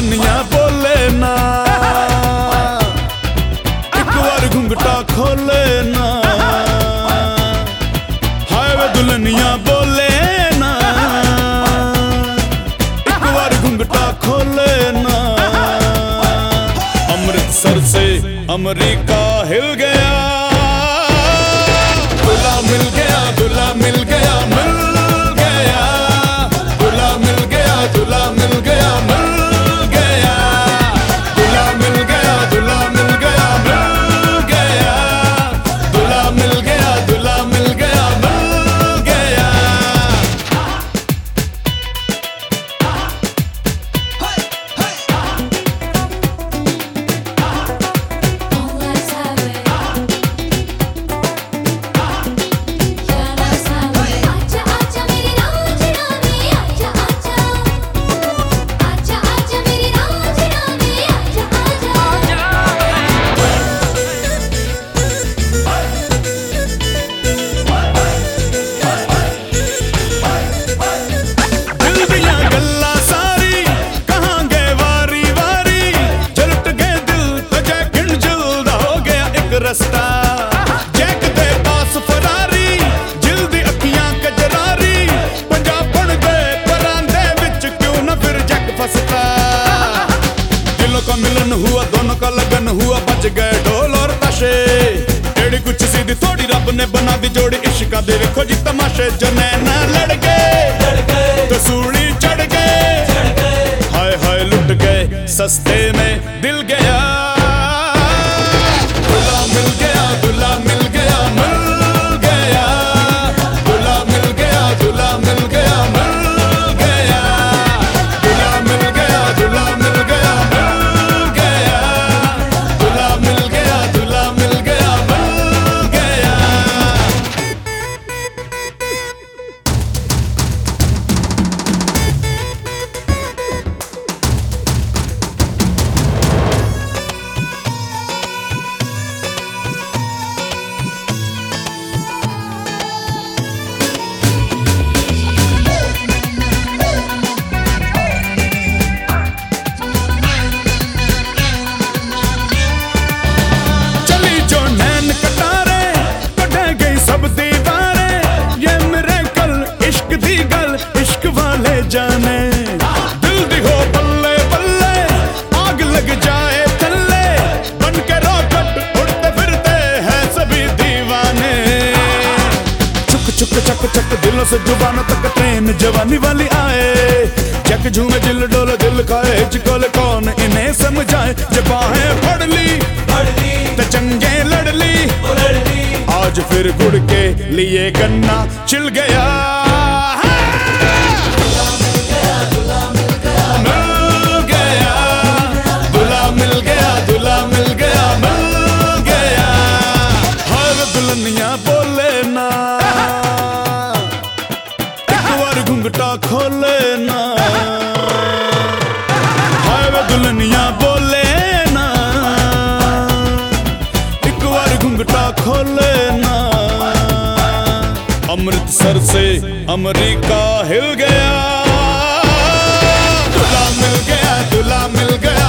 कनिया बोले ना। एक बार घुंघटा खोले ना। हाय वे दुल्हनिया बोले ना। एक बार घुंघटा खोले ना। अमृतसर से अमरीका हिल गए ਨੇ ਬਣਾਦੀ ਜੋੜੀ, ਇਸ਼ਕਾ ਦੇ ਵੇਖੋ ਜੀ ਤਮਾਸ਼ੇ ਜਨੈਨ ਲੜ ਗਏ। ਲੜ ਗਏ ਤਸੂੜੀ ਚੜ ਗਏ। ਹਾਏ ਹਾਏ ਲੁੱਟ ਗਏ, ਸਸਤੇ ਮੇ ਦਿਲ दिल इश्क वाले जाने। दिल दिखो बल्ले बल्ले आग लग जाए थल्ले। बन के रॉकेट उड़ते फिरते हैं सभी दीवाने। चुक चुक चक चक दिलों से जुबानों तक ट्रेन जवानी वाली आए। चक झूमे दिल डोल दिल खाए चिकोल कौन इन्हें समझाए? जब बाहें फड़ ली चंगे लड़ ली। आज फिर गुड़ के लिए गन्ना चिल गया। अमृतसर से अमेरिका हिल गया। दुला मिल गया दुला मिल गया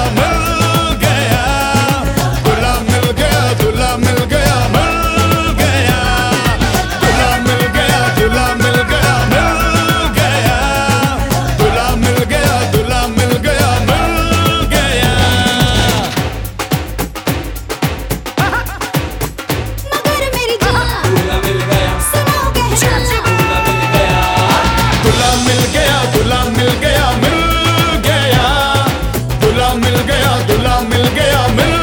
मिल गया दूल्हा मिल गया मिल